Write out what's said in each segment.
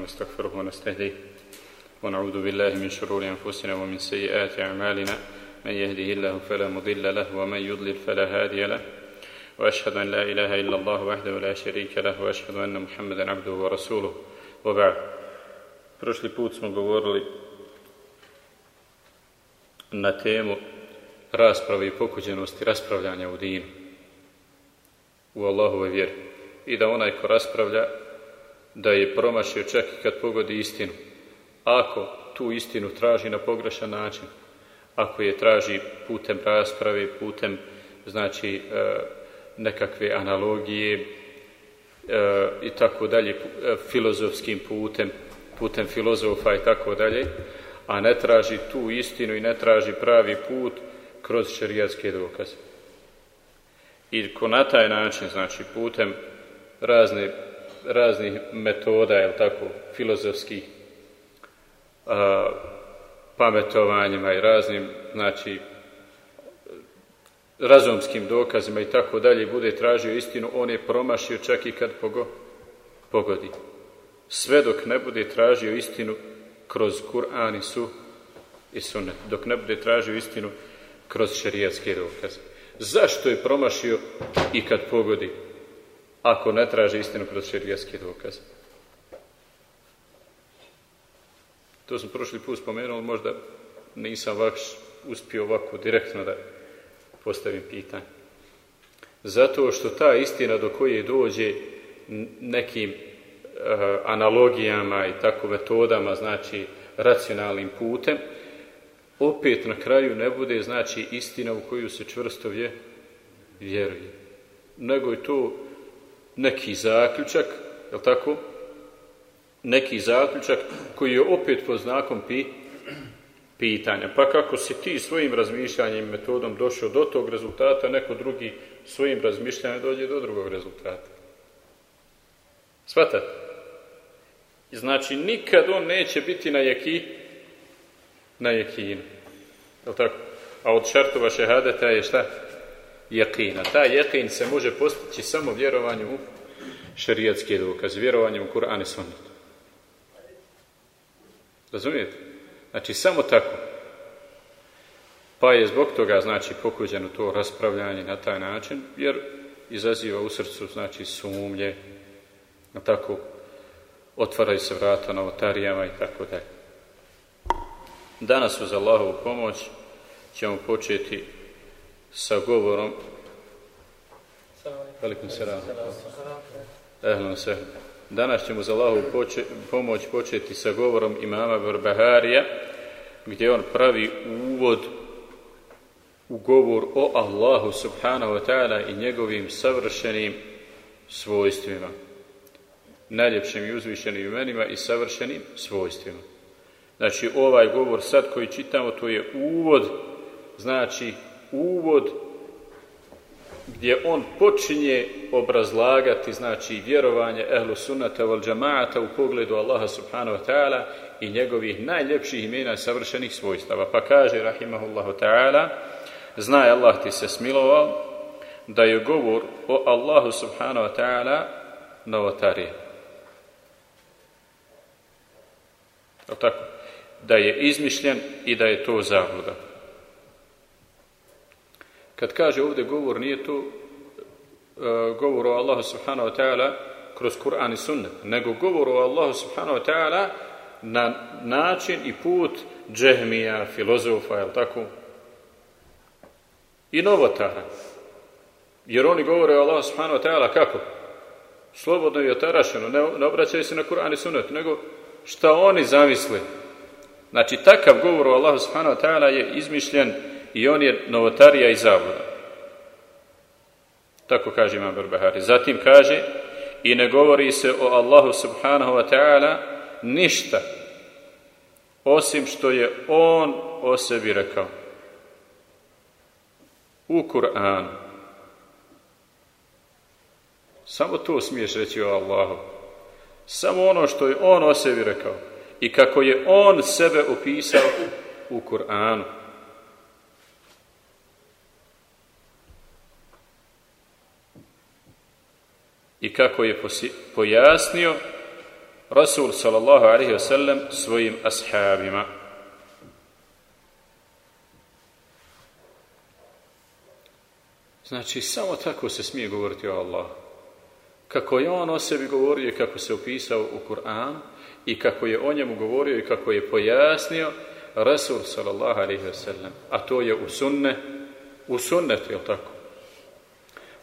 ونستغفره ونستهديه. ونعوذ بالله من شرور أنفسنا ومن سيئات أعمالنا. من يهده الله فلا مضل له ومن يضلل فلا هادي له. وأشهد أن لا إله إلا الله وحده لا شريك له وأشهد أن محمدا عبده ورسوله. وبعد. Prošli put smo govorili na temu rasprave i pokuđenosti raspravljanja u dinu, u Allahove vjeri. I da onaj ko raspravlja, da je promašio čak i kad pogodi istinu. Ako tu istinu traži na pogrešan način, ako je traži putem rasprave, putem znači e, nekakve analogije e, i tako dalje, e, filozofskim putem, putem filozofa i tako dalje, a ne traži tu istinu i ne traži pravi put kroz šerijatske dokaze. I ko na taj način, znači putem razne, raznih metoda, jel tako, filozofskih a, pametovanjima i raznim, znači, razumskim dokazima i tako dalje, bude tražio istinu, on je promašio čak i kad pogo, pogodi. Sve dok ne bude tražio istinu kroz Kur'an i su i sunet, dok ne bude tražio istinu kroz šerijatske dokaze. Zašto je promašio i kad pogodi, ako ne traži istinu kroz šerijatske dokaze? To sam prošli put spomenuo, možda nisam vaš uspio ovako direktno da postavim pitanje. Zato što ta istina do koje dođe nekim uh, analogijama i tako metodama, znači racionalnim putem, opet na kraju ne bude znači istina u koju se čvrsto vje, vjeruje. Nego je to neki zaključak, je li tako? Neki zaključak koji je opet pod znakom pi, pitanja. Pa kako si ti svojim razmišljanjem metodom došao do tog rezultata, neko drugi svojim razmišljanjem dođe do drugog rezultata. Svatate? Znači, nikad on neće biti na jeki, na jekinu. Je tako? A od šartova šehadeta je šta? Jekina. Ta jekin se može postići samo vjerovanjem u šarijatske dokaze, vjerovanjem u Kur'an i Sunnet. Razumijete? Znači, samo tako. Pa je zbog toga, znači, pokuđeno to raspravljanje na taj način, jer izaziva u srcu, znači, sumlje, na tako otvaraju se vrata novotarijama i tako dalje. Danas uz Allahovu pomoć ćemo početi sa govorom Velikom selam. Ehlan se. Danas ćemo za Allahovu poče, pomoć početi sa govorom imama Barbaharija gdje on pravi uvod u govor o Allahu subhanahu wa ta'ala i njegovim savršenim svojstvima. Najljepšim i uzvišenim imenima i savršenim svojstvima. Znači, ovaj govor sad koji čitamo, to je uvod, znači, uvod gdje on počinje obrazlagati, znači, vjerovanje ehlu sunnata wal džamaata u pogledu Allaha subhanahu wa ta'ala i njegovih najljepših imena savršenih svojstava. Pa kaže, rahimahullahu ta'ala, znaj Allah ti se smilovao da je govor o Allahu subhanahu wa ta'ala novotarije. tako? da je izmišljen i da je to zabluda. Kad kaže ovdje govor, nije to uh, govor o Allahu subhanahu wa ta'ala kroz Kur'an i sunnet, nego govor o Allahu subhanahu wa ta'ala na način i put džehmija, filozofa, je tako? I novotara. Jer oni govore o Allahu subhanahu wa ta'ala kako? Slobodno i otarašeno, ne, ne obraćaju se na Kur'an i sunnet, nego šta oni zamisle, Znači, takav govor o Allahu subhanahu wa ta'ala je izmišljen i on je novotarija i. Tako kaže Imam Barbahari. Zatim kaže, i ne govori se o Allahu subhanahu wa ta'ala ništa, osim što je on o sebi rekao. U Kur'anu. Samo to smiješ reći o Allahu. Samo ono što je on o sebi rekao i kako je on sebe opisao u Kur'anu. I kako je pojasnio Rasul sallallahu alaihi wasallam svojim ashabima. Znači, samo tako se smije govoriti o Allahu. Kako je on o sebi govorio i kako se opisao u Kur'an i kako je o njemu govorio i kako je pojasnio Rasul sallallahu alaihi wasallam. A to je u sunne, u sunnetu, jel tako?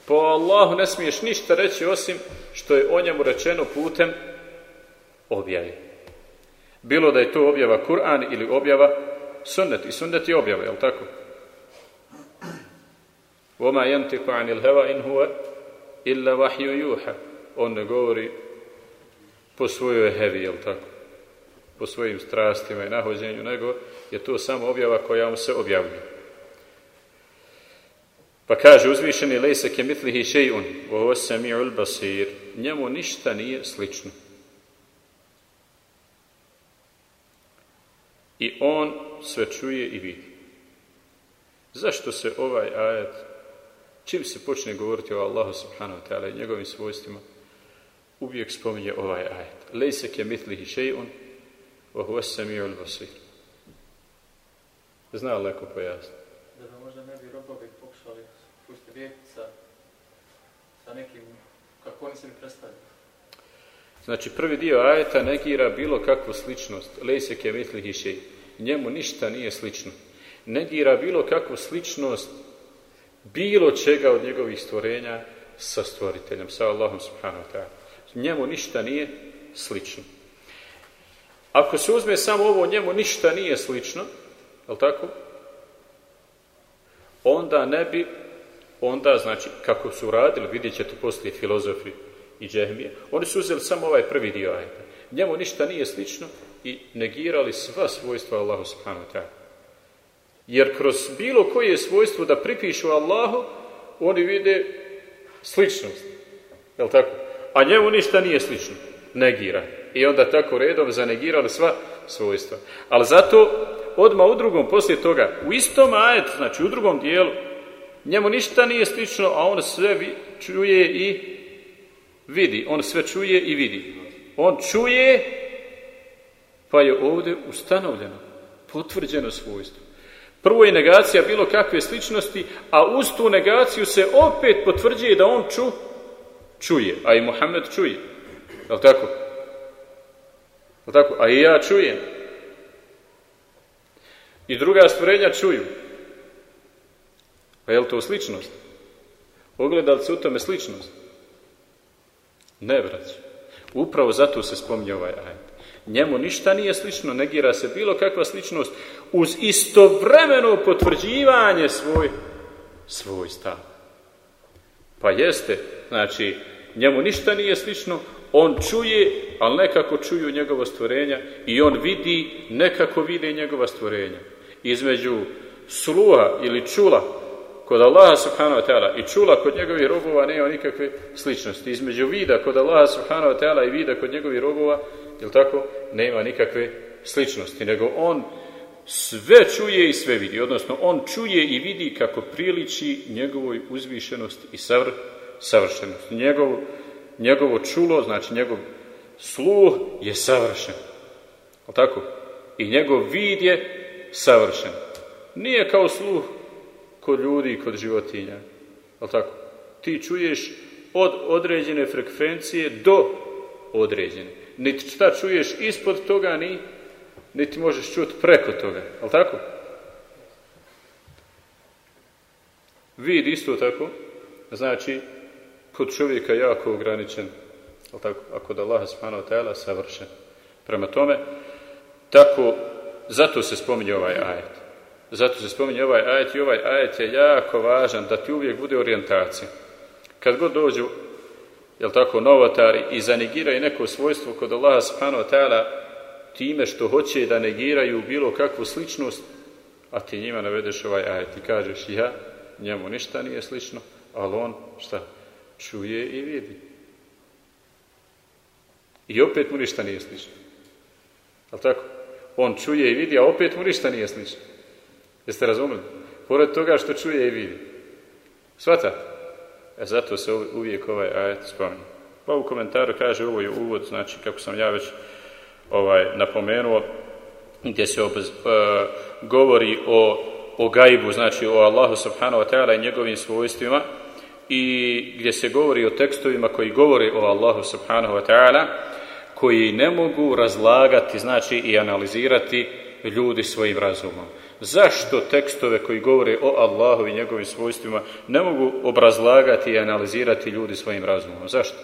Po Allahu ne smiješ ništa reći osim što je o njemu rečeno putem objavi. Bilo da je to objava Kur'an ili objava sunnet. I sunnet je objava, jel tako? Oma jentiku anil heva in huwa illa vahju juha. On ne govori po svojoj hevi, jel tako? Po svojim strastima i nahođenju, nego je to samo objava koja mu se objavljuje. Pa kaže uzvišeni lejse ke mitlihi še'un, ovo sami'ul basir, njemu ništa nije slično. I on sve čuje i vidi. Zašto se ovaj ajet, čim se počne govoriti o Allahu subhanahu ta'ala i njegovim svojstvima, uvijek spominje ovaj ajet. Lejse ke mitlihi še'un, ovo sami'ul basir. Zna leko pojasniti. Da ga možda ne bi robovi sa nekim, kako oni se mi predstavljaju. Znači, prvi dio ajeta negira bilo kakvu sličnost. Lejse ke mitli hišej. Njemu ništa nije slično. Negira bilo kakvu sličnost bilo čega od njegovih stvorenja sa stvoriteljem, sa Allahom subhanahu wa ta'ala. Njemu ništa nije slično. Ako se uzme samo ovo, njemu ništa nije slično, je tako? Onda ne bi, onda znači, kako su radili, vidjet ćete poslije filozofi i džehmije, oni su uzeli samo ovaj prvi dio ajeta. Njemu ništa nije slično i negirali sva svojstva Allahu subhanahu wa ta'ala. Jer kroz bilo koje svojstvo da pripišu Allahu, oni vide sličnost. Je li tako? A njemu ništa nije slično. Negira. I onda tako redom zanegirali sva svojstva. Ali zato odmah u drugom, poslije toga, u istom ajetu, znači u drugom dijelu, njemu ništa nije slično, a on sve čuje i vidi. On sve čuje i vidi. On čuje, pa je ovdje ustanovljeno, potvrđeno svojstvo. Prvo je negacija bilo kakve sličnosti, a uz tu negaciju se opet potvrđuje da on ču, čuje, a i Muhammed čuje. Je li tako? Je li tako? A i ja čujem. I druga stvorenja čuju. Pa je li to sličnost? Ogledali se u tome sličnost? Ne, brać. Upravo zato se spominje ovaj ajet. Njemu ništa nije slično, negira se bilo kakva sličnost uz istovremeno potvrđivanje svoj, svoj stav. Pa jeste, znači, njemu ništa nije slično, on čuje, ali nekako čuju njegova stvorenja i on vidi, nekako vide njegova stvorenja. Između sluha ili čula kod Allaha subhanahu wa ta'ala i čula kod njegovih robova nema nikakve sličnosti. Između vida kod Allaha subhanahu wa ta'ala i vida kod njegovih robova, jel tako, nema nikakve sličnosti, nego on sve čuje i sve vidi, odnosno on čuje i vidi kako priliči njegovoj uzvišenosti i savr, savršenosti. Njegov, njegovo čulo, znači njegov sluh je savršen. Jel tako? I njegov vid je savršen. Nije kao sluh kod ljudi i kod životinja. Jel tako? Ti čuješ od određene frekvencije do određene. Niti šta čuješ ispod toga, ni, niti možeš čuti preko toga. Jel tako? Vid isto tako, znači, kod čovjeka jako ograničen, jel tako? a kod Allaha subhanahu savršen. Prema tome, tako, zato se spominje ovaj ajet. Zato se spominje ovaj ajet i ovaj ajet je jako važan da ti uvijek bude orijentacija. Kad god dođu, jel tako, novotari i zanegiraju neko svojstvo kod Allaha subhanahu wa ta'ala time što hoće da negiraju bilo kakvu sličnost, a ti njima navedeš ovaj ajet i kažeš ja, njemu ništa nije slično, ali on šta? Čuje i vidi. I opet mu ništa nije slično. Jel tako? On čuje i vidi, a opet mu ništa nije slično. Jeste razumeli? Pored toga što čuje i vidi. Svata? E zato se uvijek ovaj ajet spominje. Pa u komentaru kaže ovo je uvod, znači kako sam ja već ovaj, napomenuo, gdje se obez, uh, govori o, o gajbu, znači o Allahu subhanahu wa ta'ala i njegovim svojstvima i gdje se govori o tekstovima koji govori o Allahu subhanahu wa ta'ala koji ne mogu razlagati, znači i analizirati ljudi svojim razumom. Zašto tekstove koji govore o Allahu i njegovim svojstvima ne mogu obrazlagati i analizirati ljudi svojim razumom? Zašto?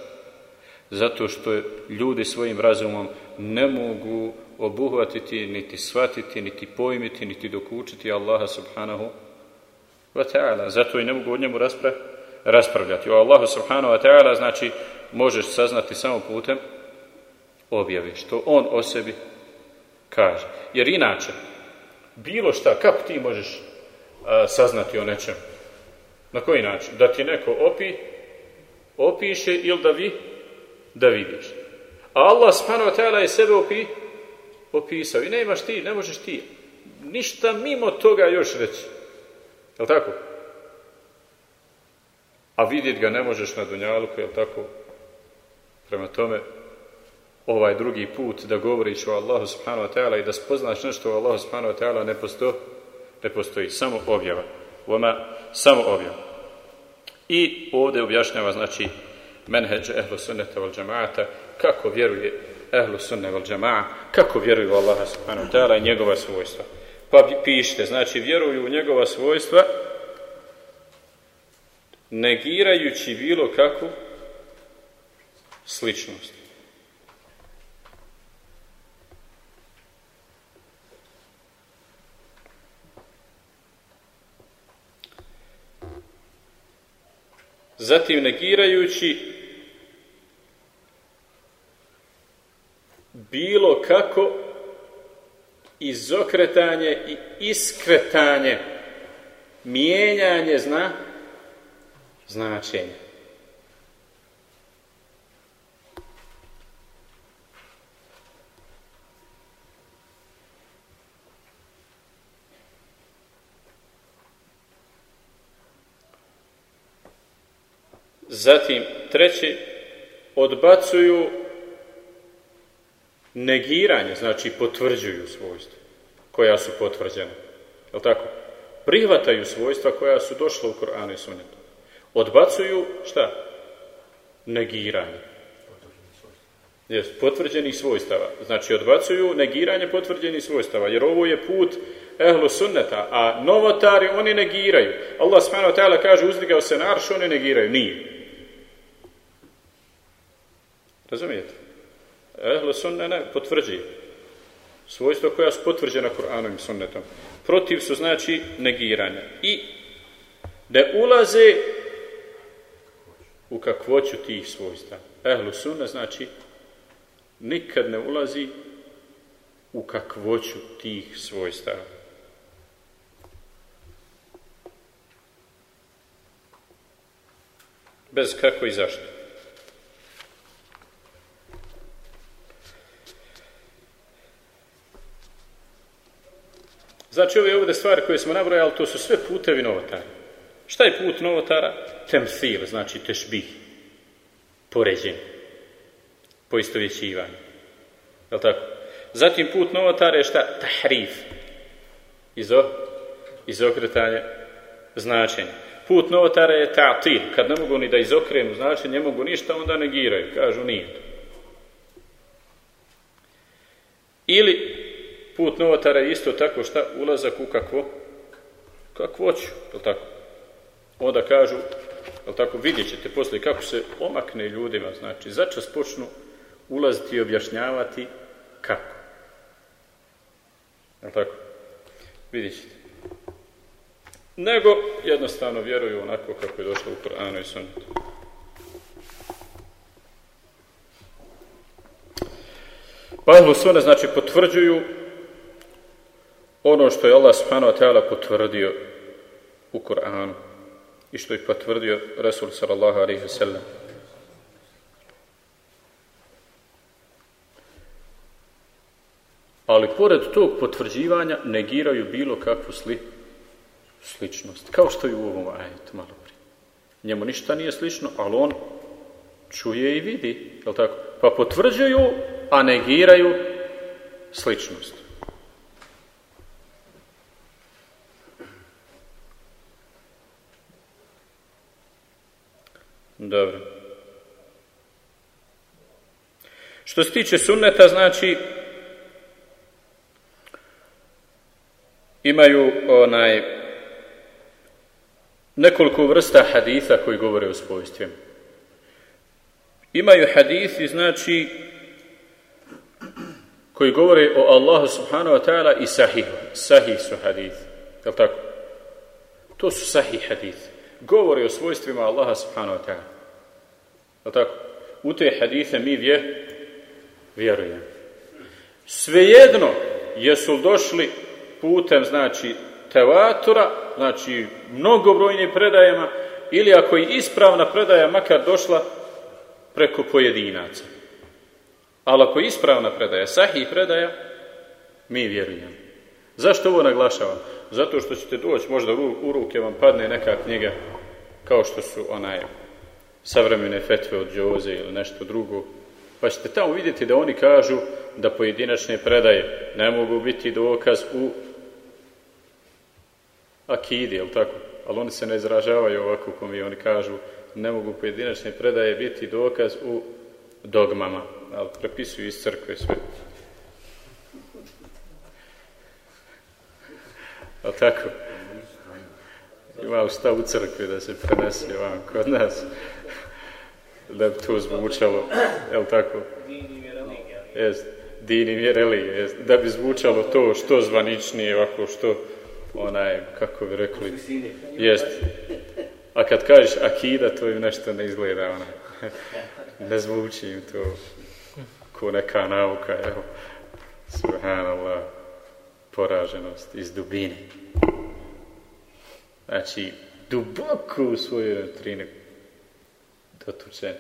Zato što ljudi svojim razumom ne mogu obuhvatiti, niti shvatiti, niti pojmiti, niti dokučiti Allaha subhanahu wa ta'ala. Zato i ne mogu o njemu raspra raspravljati. O Allahu subhanahu wa ta'ala znači možeš saznati samo putem objavi, što on o sebi kaže. Jer inače, bilo šta, kako ti možeš a, saznati o nečem? Na koji način? Da ti neko opi, opiše ili da vi da vidiš. A Allah subhanahu je sebe opi, opisao i ne imaš ti, ne možeš ti ništa mimo toga još reći. Je tako? A vidjet ga ne možeš na Dunjaluku, je tako? Prema tome, ovaj drugi put da govoriš o Allahu subhanahu wa ta'ala i da spoznaš nešto o Allahu subhanahu wa ta'ala ne postoji, ne postoji, samo objava. Oma, samo objava. I ovdje objašnjava, znači, menheđ ehlu sunneta wal džamaata, kako vjeruje ehlu sunne wal džamaa, kako vjeruju u Allaha subhanahu wa ta'ala i njegova svojstva. Pa pišite, znači, vjeruju u njegova svojstva, negirajući bilo kakvu sličnost. Zatim negirajući bilo kako izokretanje i iskretanje, mijenjanje zna, značenja. Zatim, treći, odbacuju negiranje, znači potvrđuju svojstva koja su potvrđena. Je tako? Prihvataju svojstva koja su došla u Koranu i Sunnetu. Odbacuju, šta? Negiranje. Potvrđenih svojstava. Znači, odbacuju negiranje potvrđenih svojstava, jer ovo je put ehlu sunneta, a novotari oni negiraju. Allah subhanahu wa kaže uzdigao se na arš, oni negiraju. Nije. Razumijete? Ehlu sunne ne potvrđi. Svojstva koja su potvrđena Kur'anom i sunnetom. Protiv su znači negiranja. I da ulaze u kakvoću tih svojstva. Ehlu sunne znači nikad ne ulazi u kakvoću tih svojstava. Bez kako i zašto. Znači ove ovdje stvari koje smo nabrojali, to su sve putevi novotara. Šta je put novotara? Temfil, znači tešbih, poređenje, poistovjećivanje. Je tako? Zatim put novotara je šta? Tahrif, Izo, izokretanje značenja. Put novotara je ta'til, kad ne mogu ni da izokrenu značenje, ne mogu ništa, onda negiraju, kažu nije to. Ili Put novotara je isto tako šta? Ulazak u kakvo? Kakvoću, je tako? Onda kažu, je tako, vidjet ćete poslije kako se omakne ljudima, znači, začas počnu ulaziti i objašnjavati kako. Je tako? Vidjet ćete. Nego jednostavno vjeruju onako kako je došlo u Koranu i Sunnetu. Pa Ahlu Sunne, znači, potvrđuju ono što je Allah subhanahu wa ta'ala potvrdio u Kur'anu i što je potvrdio Rasul sallallahu alaihi wa sallam. Ali pored tog potvrđivanja negiraju bilo kakvu sli, sličnost. Kao što je u ovom ajetu malo prije. Njemu ništa nije slično, ali on čuje i vidi, je tako? Pa potvrđuju, a negiraju sličnost. Dobro. Što se tiče sunneta, znači imaju onaj nekoliko vrsta haditha koji govore o svojstvima. Imaju hadithi, znači, koji govore o Allahu subhanahu wa ta'ala i sahih. Sahih su hadithi. Je tako? To su sahih hadithi. Govore o svojstvima Allaha subhanahu wa ta'ala. Je tako? U te hadithe mi vje, vjerujemo. Svejedno jesu došli putem, znači, tevatura, znači, mnogobrojnim predajama, ili ako je ispravna predaja makar došla preko pojedinaca. Ali ako je ispravna predaja, sahih predaja, mi vjerujemo. Zašto ovo naglašavam? Zato što ćete doći, možda u ruke vam padne neka knjiga, kao što su onaj savremene fetve od Džoze ili nešto drugo, pa ćete tamo vidjeti da oni kažu da pojedinačne predaje ne mogu biti dokaz u akidi, jel tako? Ali oni se ne izražavaju ovako ko mi oni kažu ne mogu pojedinačne predaje biti dokaz u dogmama, ali prepisuju iz crkve sve. A tako? Ima stav u crkvi da se prenese vam kod nas. Da bi to zvučalo, jel tako? Jest, dini je religija, jest. Da bi zvučalo to što zvaničnije, ovako što onaj, kako bi rekli, jest. A kad kažeš akida, to im nešto ne izgleda, ona. ne zvuči im to ko neka nauka, evo. Subhanallah, poraženost iz dubine. Znači, duboko u svojoj doktrini dotučen.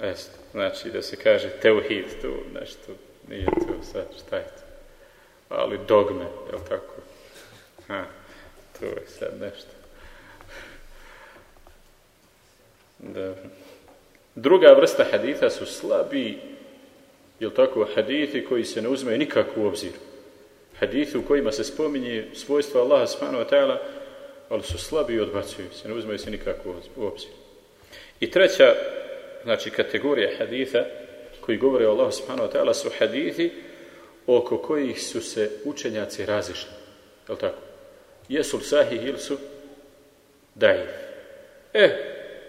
Jeste, znači da se kaže teuhid, to nešto, nije to sad, šta je to? Ali dogme, je li tako? Ha, to je sad nešto. Dobro. Druga vrsta haditha su slabi, jel tako, hadithi koji se ne uzmeju nikako u obzir. Hadithi u kojima se spominje svojstva Allaha subhanahu wa ta'ala, ali su slabi i odbacuju se, ne uzmeju se nikako u obzir. I treća, znači, kategorija haditha koji govore o Allahu subhanahu wa ta'ala su hadithi oko kojih su se učenjaci razišli. Jel tako? Jesu li sahih ili su daif. E,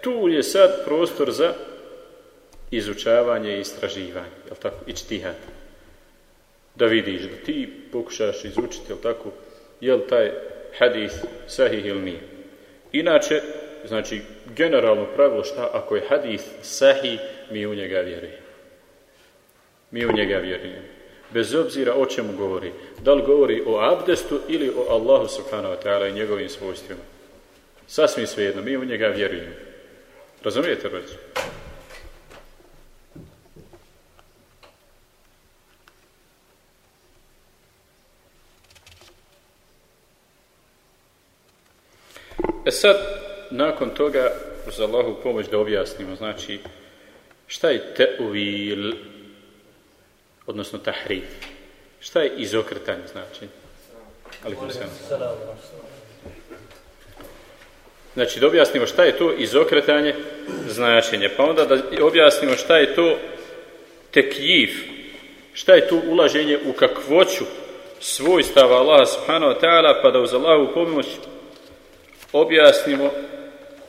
tu je sad prostor za izučavanje i istraživanje, jel tako, i čtihat. Da vidiš, da ti pokušaš izučiti, jel tako, jel taj hadith sahih ili nije. Inače, znači, generalno pravilo šta, ako je hadith sahih, mi u njega vjerujemo. Mi u njega vjerujemo. Bez obzira o čemu govori. Da li govori o abdestu ili o Allahu subhanahu wa ta'ala i njegovim svojstvima. Sasvim svejedno, mi u njega vjerujemo. Razumijete, rođe? Sad, nakon toga, uz Allahu pomoć da objasnimo, znači, šta je te'uvil, odnosno tahrif? Šta je izokretanje, znači? Ali Znači, da objasnimo šta je to izokretanje značenje. Pa onda da objasnimo šta je to tekjif, šta je to ulaženje u kakvoću svojstava Allaha subhanahu wa ta'ala, pa da uz Allahu pomoć objasnimo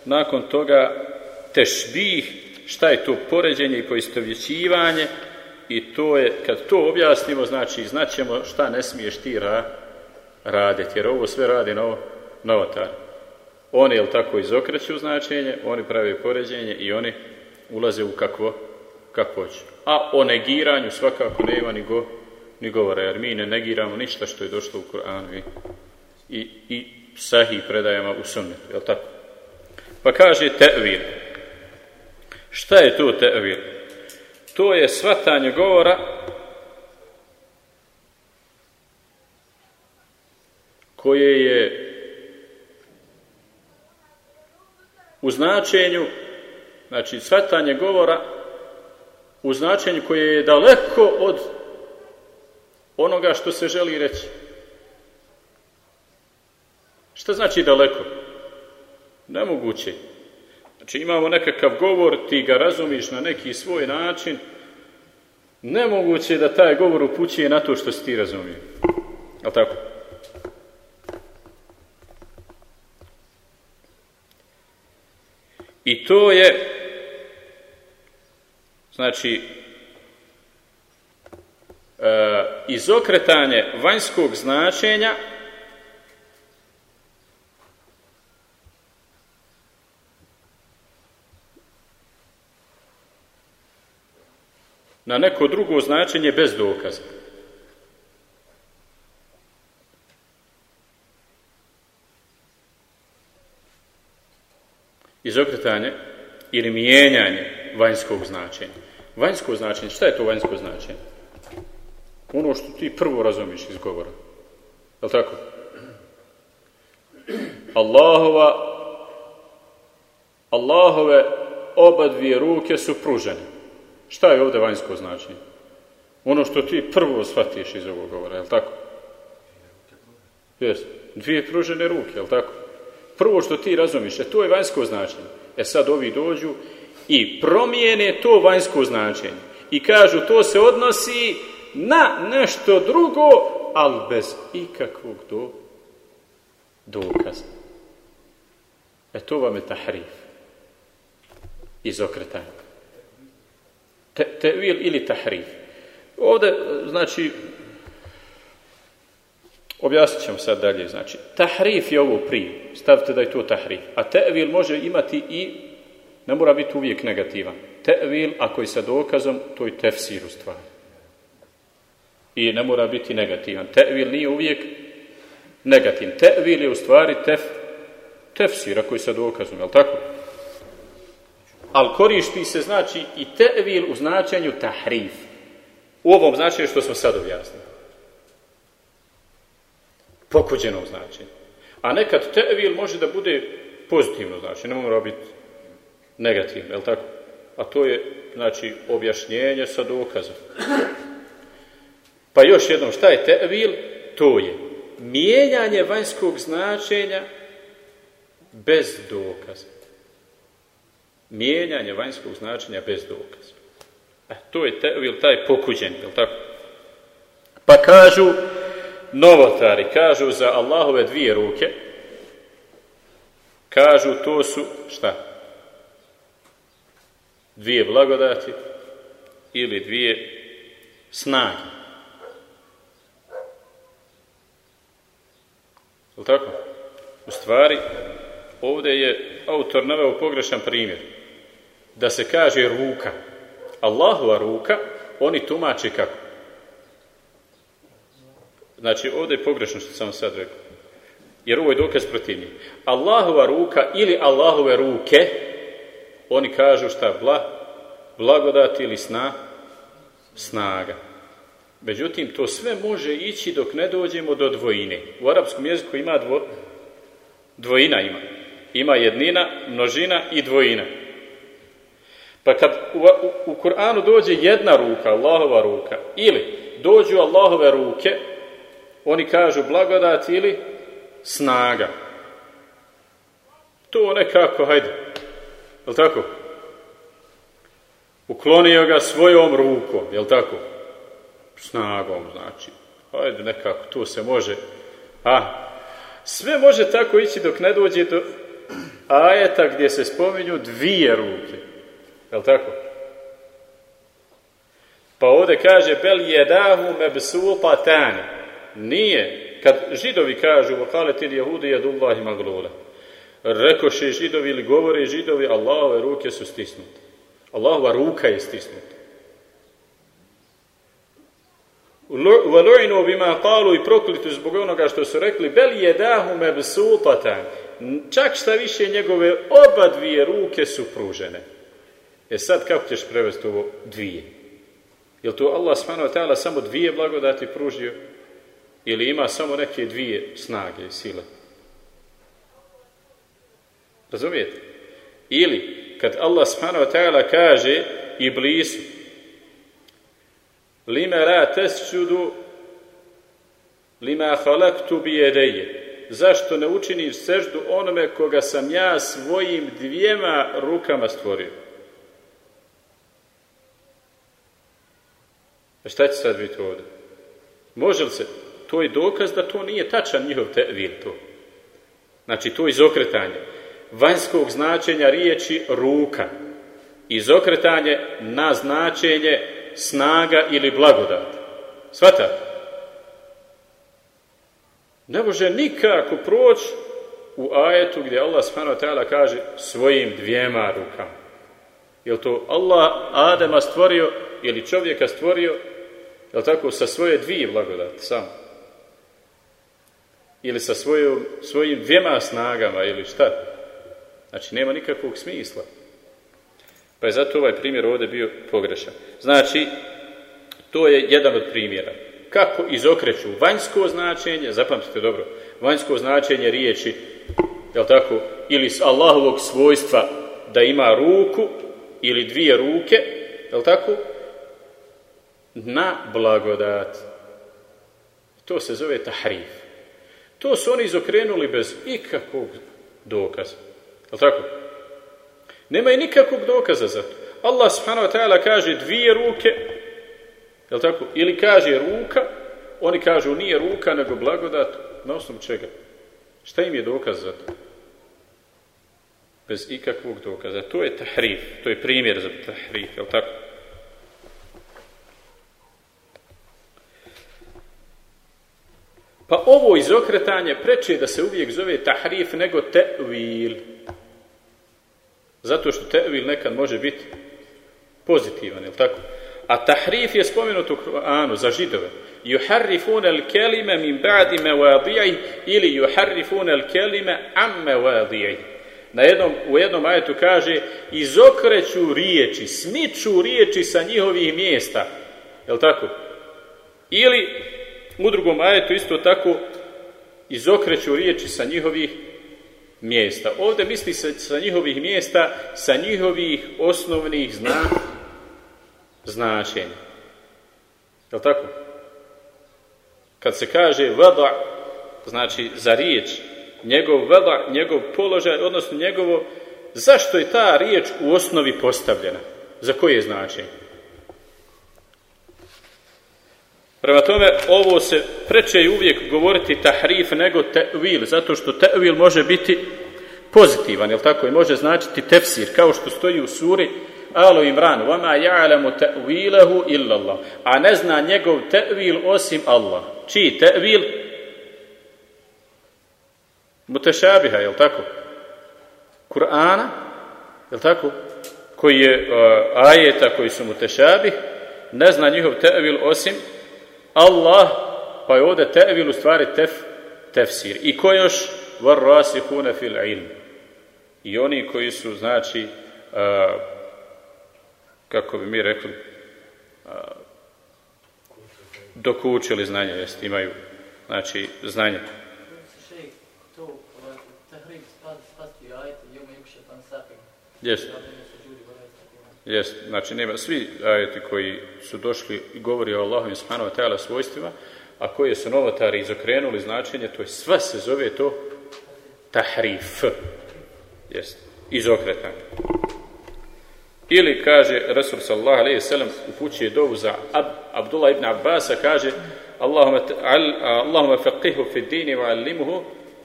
nakon toga tešbih, šta je to poređenje i poistovjećivanje i to je, kad to objasnimo, znači znaćemo šta ne smiješ ti ra, raditi, jer ovo sve radi novo, novotar. Oni, jel tako, izokreću značenje, oni prave poređenje i oni ulaze u kakvo, kakvoću. A o negiranju svakako nema ni, go, ni govora, jer mi ne negiramo ništa što je došlo u Koranu i, i sahih predajama u sunnetu, jel tako? Pa kaže te'vir. Šta je to te'vir? To je svatanje govora koje je u značenju, znači shvatanje govora u značenju koje je daleko od onoga što se želi reći. Šta znači daleko? Nemoguće. Znači imamo nekakav govor, ti ga razumiš na neki svoj način, nemoguće je da taj govor upućuje na to što si ti razumio. Je tako? I to je znači e, izokretanje vanjskog značenja na neko drugo značenje bez dokaza. Izokretanje ili mijenjanje vanjskog značenja. Vanjsko značenje, šta je to vanjsko značenje? Ono što ti prvo razumiš iz govora. Je tako? Allahova Allahove oba dvije ruke su pružene. Šta je ovdje vanjsko značenje? Ono što ti prvo shvatiš iz ovog govora, je tako? Jes. Dvije pružene ruke, je tako? Prvo što ti razumiš, e, to je vanjsko značenje. E sad ovi dođu i promijene to vanjsko značenje. I kažu to se odnosi na nešto drugo, ali bez ikakvog do, dokaza. E to vam je tahrif. Izokretanje. Te, tevil ili tahrif. Ovdje, znači, objasnit ćemo sad dalje. Znači, tahrif je ovo prije. Stavite da je to tahrif. A tevil može imati i, ne mora biti uvijek negativan. Tevil, ako je sa dokazom, to je tefsir u stvari. I ne mora biti negativan. Tevil nije uvijek negativan. Tevil je u stvari tef, tefsir, ako je sa dokazom, je li tako? Ali koristi se znači i tevil u značenju tahrif. U ovom značenju što smo sad objasnili. Pokuđeno značenje. A nekad tevil može da bude pozitivno značenje, ne mora biti negativno, je tako? A to je, znači, objašnjenje sa dokazom. Pa još jednom, šta je tevil? To je mijenjanje vanjskog značenja bez dokaza mijenjanje vanjskog značenja bez dokaza. E, to je tevil, taj pokuđen, je tako? Pa kažu novotari, kažu za Allahove dvije ruke, kažu to su, šta? Dvije blagodati ili dvije snage. Je tako? U stvari, ovdje je autor naveo pogrešan primjer da se kaže ruka. Allahova ruka, oni tumače kako? Znači, ovdje je pogrešno što sam sad rekao. Jer ovo je dokaz protiv. Allahova ruka ili Allahove ruke, oni kažu šta? Bla, blagodat ili sna? Snaga. Međutim, to sve može ići dok ne dođemo do dvojine. U arapskom jeziku ima dvo, dvojina ima. Ima jednina, množina i dvojina. Pa kad u, u, u Kur'anu dođe jedna ruka, Allahova ruka, ili dođu Allahove ruke, oni kažu blagodat ili snaga. To nekako, hajde, je tako? Uklonio ga svojom rukom, je tako? Snagom, znači. Hajde, nekako, tu se može. A, sve može tako ići dok ne dođe do ajeta gdje se spominju dvije ruke. Je li tako? Pa ovdje kaže bel jedahu mebsultatani. Nije. Kad židovi kažu vokale til jehudi jedullahi maglule. Rekoše židovi ili govore židovi Allahove ruke su stisnute. Allahova ruka je stisnuta. Valu'inu bima qalu i proklitu zbog onoga što su rekli bel jedahu mebsultatani. Čak šta više njegove oba dvije ruke su pružene. E sad kako ćeš prevesti ovo dvije? Je li to Allah s.w.t. samo dvije blagodati pružio? Ili ima samo neke dvije snage i sile? Razumijete? Ili, kad Allah ta'ala kaže Iblisu, lima la tesčudu lima halaktu bijedeje. Zašto ne učiniš seždu onome koga sam ja svojim dvijema rukama stvorio? A šta će sad biti ovdje? Može li se? To je dokaz da to nije tačan njihov tevil to. Znači, to izokretanje vanjskog značenja riječi ruka. Izokretanje na značenje snaga ili blagodat. Svata? Ne može nikako proći u ajetu gdje Allah s.w.t. kaže svojim dvijema rukama. Je to Allah Adema stvorio ili čovjeka stvorio, je tako, sa svoje dvije blagodati samo? Ili sa svojom, svojim dvijema snagama ili šta? Znači, nema nikakvog smisla. Pa je zato ovaj primjer ovdje bio pogrešan. Znači, to je jedan od primjera. Kako izokreću vanjsko značenje, zapamtite dobro, vanjsko značenje riječi, jel tako, ili s Allahovog svojstva da ima ruku ili dvije ruke, jel tako, na blagodat. To se zove tahrif. To su oni izokrenuli bez ikakvog dokaza. Jel tako? Nema i nikakvog dokaza za to. Allah subhanahu wa ta'ala kaže dvije ruke, jel tako? Ili kaže ruka, oni kažu nije ruka, nego blagodat, na osnovu čega? Šta im je dokaz za to? Bez ikakvog dokaza. To je tahrif, to je primjer za tahrif, jel tako? Pa ovo izokretanje preče da se uvijek zove tahrif nego tevil. Zato što tevil nekad može biti pozitivan, je tako? A tahrif je spomenut u Koranu za židove. Juharrifune al kelime min ba'di mevadi'i ili juharrifune al kelime am. Na jednom, u jednom ajetu kaže izokreću riječi, smiču riječi sa njihovih mjesta. Je tako? Ili u drugom ajetu isto tako izokreću riječi sa njihovih mjesta. Ovdje misli se sa njihovih mjesta, sa njihovih osnovnih zna, značenja. Je tako? Kad se kaže vada, znači za riječ, njegov vada, njegov položaj, odnosno njegovo, zašto je ta riječ u osnovi postavljena? Za koje značenje? Prema tome, ovo se preče i uvijek govoriti tahrif nego te'vil, zato što te'vil može biti pozitivan, jel tako? I može značiti tefsir, kao što stoji u suri Alu Imran, vama ja'lamu tevilahu illallah, A ne zna njegov te'vil osim Allah. Čiji te'vil? Mutešabiha, jel tako? Kur'ana, jel tako? Koji je uh, ajeta koji su mutešabih, ne zna njihov te'vil osim Allah, pa je ovdje tevil u stvari tef, tefsir. I ko još? Var rasihune fil ilm. I oni koji su, znači, a, kako bi mi rekli, a, dok učili znanje, jest, imaju, znači, znanje. Jeste. Jest, znači nema svi ajeti koji su došli i govori o Allahovim subhanahu wa ta'ala svojstvima, a koje su novotari izokrenuli značenje, to je sve se zove to tahrif. Jest, izokretanje. Ili kaže Rasul sallallahu alejhi ve sellem upućuje dovu za Ab, Abdullah ibn Abbasa kaže Allahumma Allahumma faqihhu fi din wa 'allimhu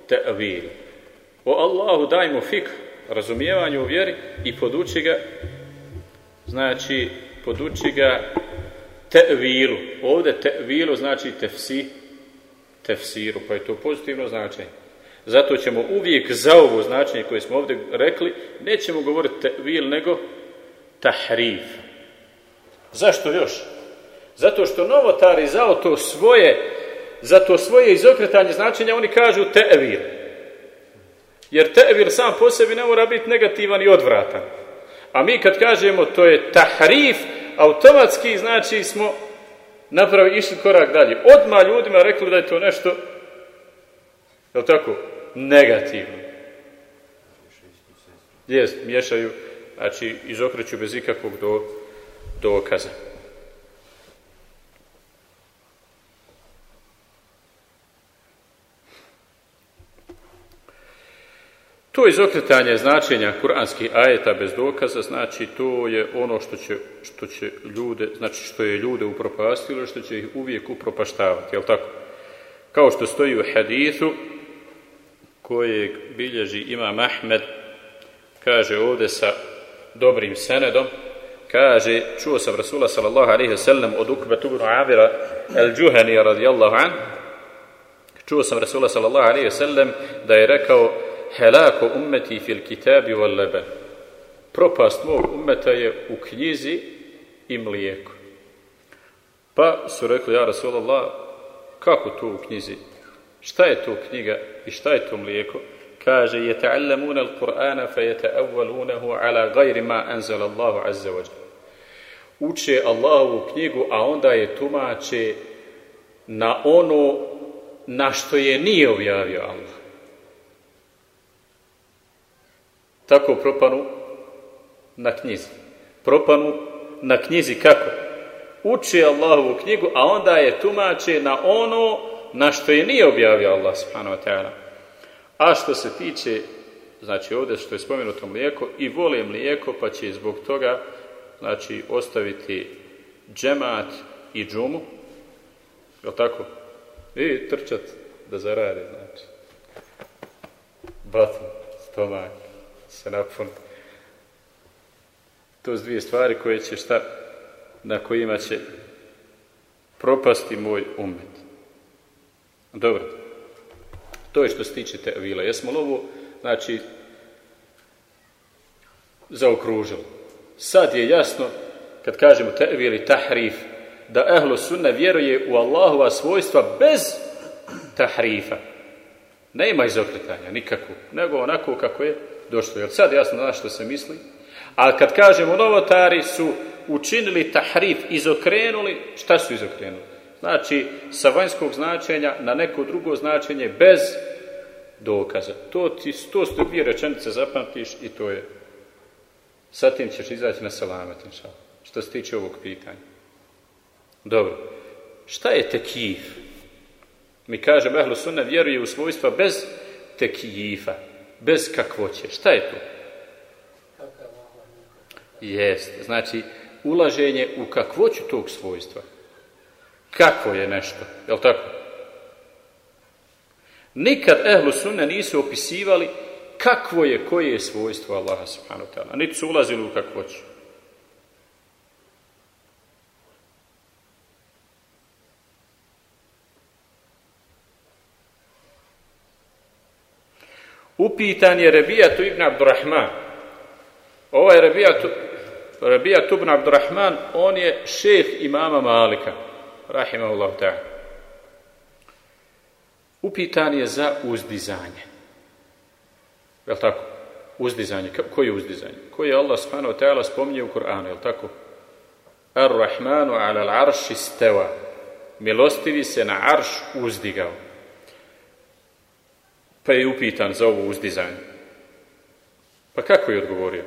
ta'wil. O Allahu daj mu fik, razumijevanje u vjeri i poduči ga znači poduči ga tevilu. Ovdje tevilu znači tefsi, tefsiru, pa je to pozitivno značenje. Zato ćemo uvijek za ovo značenje koje smo ovdje rekli, nećemo govoriti tevil, nego tahrif. Zašto još? Zato što novotari za to svoje, za to svoje izokretanje značenja, oni kažu tevil. Jer tevil sam po sebi ne mora biti negativan i odvratan. A mi kad kažemo to je tahrif, automatski znači smo napravi išli korak dalje. Odmah ljudima rekli da je to nešto, je tako, negativno. Jest, miješaju, znači izokreću bez ikakvog do, dokaza. To izokretanje značenja kuranskih ajeta bez dokaza, znači to je ono što će, što će ljude, znači što je ljude upropastilo, što će ih uvijek upropaštavati, jel tako? Kao što stoji u hadithu kojeg bilježi Imam Ahmed, kaže ovdje sa dobrim senedom, kaže, čuo sam Rasula sallallahu alaihi sallam od Ukbetu ibn Avira al-Juhani radijallahu an, čuo sam Rasula sallallahu alaihi sallam da je rekao helako ummeti fil kitabi wal leben. Propast mog ummeta je u knjizi i mlijeko. Pa su rekli, ja Rasulallah, kako to u knjizi? Šta je to knjiga i šta je to mlijeko? Kaže, al-Qur'ana fa yata'awwalunahu ala gajri ma anzala Allahu azza wa Uče Allahovu knjigu, a onda je tumače na ono na što je nije objavio Allah. Tako propanu na knjizi. Propanu na knjizi kako? Uči Allahovu knjigu, a onda je tumače na ono na što je nije objavio Allah subhanahu wa ta'ala. A što se tiče, znači ovdje što je spomenuto mlijeko, i vole mlijeko, pa će zbog toga, znači, ostaviti džemat i džumu, je tako? I trčat da zarade, znači. Batn, stomak, se napun. To su dvije stvari koje će šta, na kojima će propasti moj umet. Dobro. To je što se tiče tevila. Jesmo li ovo, znači, zaokružili? Sad je jasno, kad kažemo i tahrif, da ehlu sunna vjeruje u Allahova svojstva bez tahrifa. Nema izokretanja, nikakvu, nego onako kako je došlo. Jel sad jasno na što se misli? A kad kažemo novotari su učinili tahrif, izokrenuli, šta su izokrenuli? Znači, sa vanjskog značenja na neko drugo značenje bez dokaza. To, ti, to ste dvije rečenice zapamtiš i to je. Sa tim ćeš izaći na salamet, što se tiče ovog pitanja. Dobro. Šta je tekif? Mi kažemo, ehlu sunna vjeruje u svojstva bez tekijifa, bez kakvoće. Šta je to? Jest. Znači, ulaženje u kakvoću tog svojstva. Kako je nešto? Jel tako? Nikad ehlu sunne nisu opisivali kakvo je, koje je svojstvo Allaha subhanahu wa ta'ala. Niti su ulazili u kakvoću. Upitan je Rebijatu ibn Abdurrahman. Ovaj Rebijatu, Rebijatu ibn Abdurrahman, on je šef imama Malika, rahimahullahu ta'ala. Upitan je za uzdizanje. Je li tako? Uzdizanje. Koje je uzdizanje? Koje je Allah subhanahu wa ta'ala spominje u Kur'anu, je tako? Ar-Rahmanu ala al-arši steva. Milostivi se na arš uzdigao. Pa je upitan za ovo uzdizanje. Pa kako je odgovorio?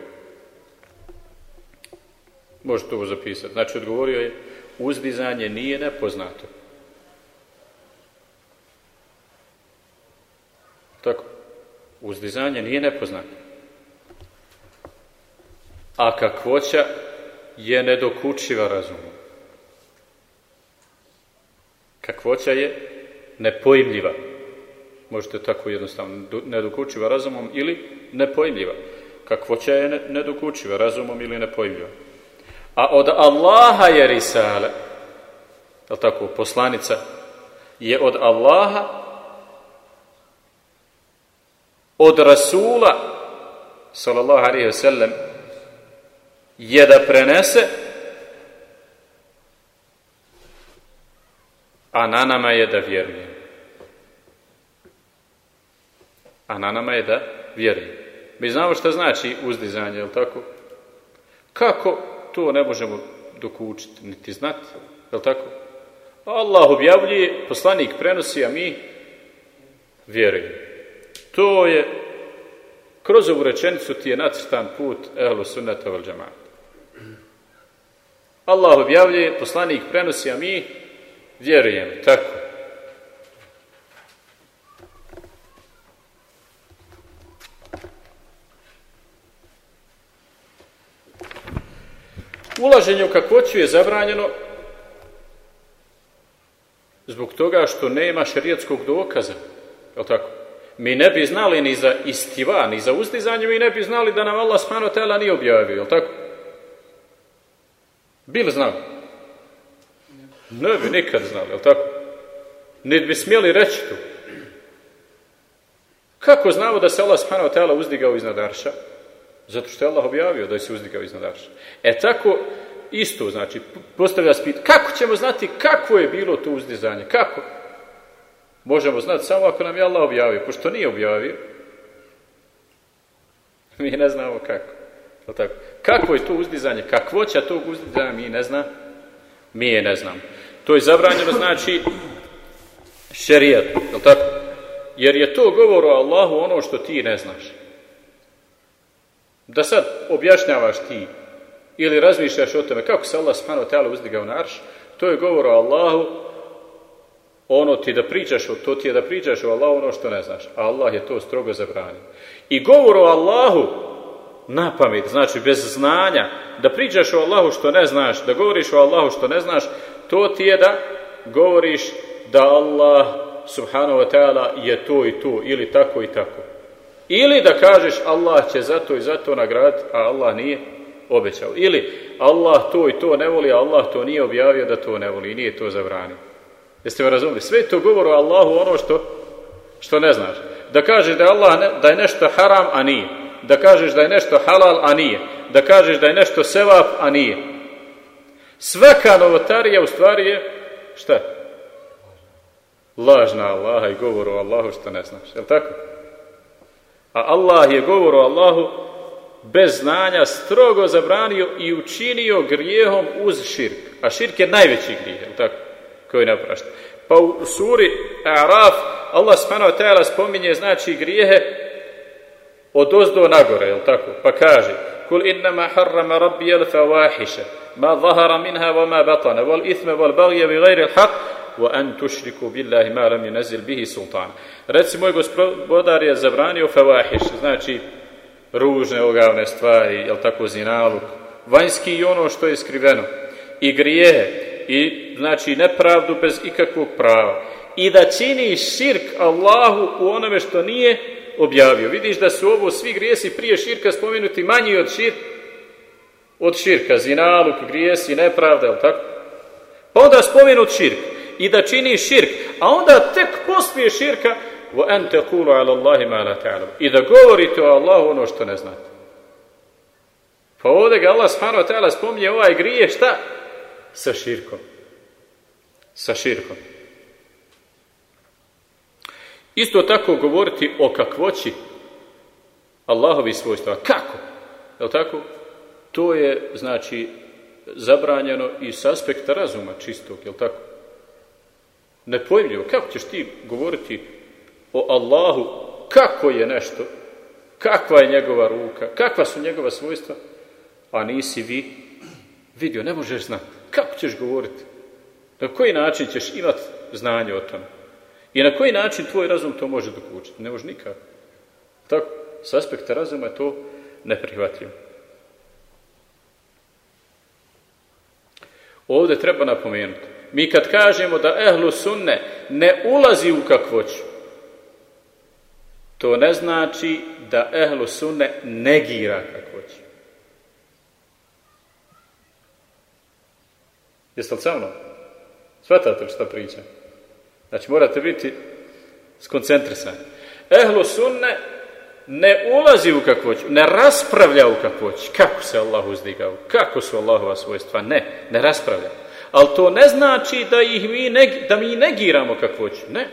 Možete ovo zapisati. Znači, odgovorio je, uzdizanje nije nepoznato. Tako. Uzdizanje nije nepoznato. A kakvoća je nedokučiva razumom. Kakvoća je nepojmljiva. Možete tako jednostavno, nedokučiva razumom ili nepojmljiva. Kakvoća je nedokučiva razumom ili nepojmljiva. A od Allaha je risale, je tako, poslanica, je od Allaha, od Rasula, sallallahu alaihi wa sallam, je da prenese, a na nama je da vjerujemo. A na nama je da vjerujemo. Mi znamo što znači uzdizanje, je tako? Kako to ne možemo dokučiti, niti znati, je tako? Allah objavljuje, poslanik prenosi, a mi vjerujemo. To je Kroz ovu rečenicu ti je nacrtan put ehlu sunnata val džamata. Allah objavljuje, poslanik prenosi, a mi vjerujemo. Tako. Ulaženje u kakvoću je zabranjeno zbog toga što nema šerijatskog dokaza. Je tako? Mi ne bi znali ni za istiva, ni za uzdizanje, mi ne bi znali da nam Allah smano tela nije objavio, je tako? Bili znali? Ne bi nikad znali, je tako? Niti bi smjeli reći to. Kako znamo da se Allah smano tela uzdigao iznad Arša? Zato što je Allah objavio da je se uzdigao iznad Arša. E tako, isto, znači, postavlja se kako ćemo znati kako je bilo to uzdizanje? Kako? Možemo znati samo ako nam je Allah objavio, pošto nije objavio. Mi ne znamo kako. Tako? Kako je to uzdizanje? Kakvoća tog uzdizanja mi ne zna? Mi je ne znam. To je zabranjeno znači šerijat, je tako? Jer je to govor Allahu ono što ti ne znaš. Da sad objašnjavaš ti ili razmišljaš o tome kako se Allah subhanahu wa uzdigao na arš, to je govor o Allahu ono ti da pričaš to ti je da pričaš o Allahu ono što ne znaš. A Allah je to strogo zabranio. I govor o Allahu na pamet, znači bez znanja, da pričaš o Allahu što ne znaš, da govoriš o Allahu što ne znaš, to ti je da govoriš da Allah subhanahu wa ta'ala je to i to, ili tako i tako. Ili da kažeš Allah će zato i zato nagraditi, a Allah nije obećao. Ili Allah to i to ne voli, a Allah to nije objavio da to ne voli i nije to zabranio. Jeste me razumili? Sve to govori o Allahu ono što, što ne znaš. Da kažeš da je, Allah da je nešto haram, a nije. Da kažeš da je nešto halal, a nije. Da kažeš da je nešto sevap, a nije. Svaka novotarija u stvari je šta? Lažna Allaha i govor o Allahu što ne znaš. Je tako? A Allah je govor Allahu bez znanja strogo zabranio i učinio grijehom uz širk. A širk je najveći grijeh, je tako? koji ne prašta. Pa u suri Araf Allah subhanahu wa spominje znači grijehe od ozdo nagore, je tako? Pa kaže Kul innama harrama rabbi al fawahisha ma zahara minha wa ma batana wal ithma wal bagya bi ghairi al haq wa an tushriku billahi ma lam yunzil bihi sultan. Reci moj gospodar je zabranio fawahish, znači ružne ogavne stvari, jel tako zinaluk, vanjski i ono što je skriveno i grijehe i znači nepravdu bez ikakvog prava i da čini širk Allahu u onome što nije objavio. Vidiš da su ovo svi grijesi prije širka spomenuti manji od širka, od širka, zinaluk, grijesi, nepravda, je tako? Pa onda spomenut širk i da čini širk, a onda tek poslije širka i da govorite o Allahu ono što ne znate. Pa ovdje ga Allah subhanahu wa ta'ala spominje ovaj grije šta? Sa širkom. Sa širkom. Isto tako govoriti o kakvoći Allahovi svojstva. Kako? Je li tako? To je, znači, zabranjeno i s aspekta razuma čistog, jel tako? Nepojmljivo. Kako ćeš ti govoriti o Allahu kako je nešto, kakva je njegova ruka, kakva su njegova svojstva, a nisi vi vidio, ne možeš znati. Kako ćeš govoriti? Na koji način ćeš imati znanje o tome? I na koji način tvoj razum to može dokučiti? Ne može nikako. Tako, s aspekta razuma je to neprihvatljivo. Ovdje treba napomenuti. Mi kad kažemo da ehlu sunne ne ulazi u kakvoću, to ne znači da ehlu sunne negira kakvoću. Jeste li sa mnom? Svatate što pričam? Znači morate biti skoncentrisani. Ehlu sunne ne ulazi u kakvoću, ne raspravlja u kakvoću. Kako se Allah uzdigao? Kako su Allahova svojstva? Ne, ne raspravlja. Ali to ne znači da, ih mi, ne, da mi negiramo kakvoću. Ne.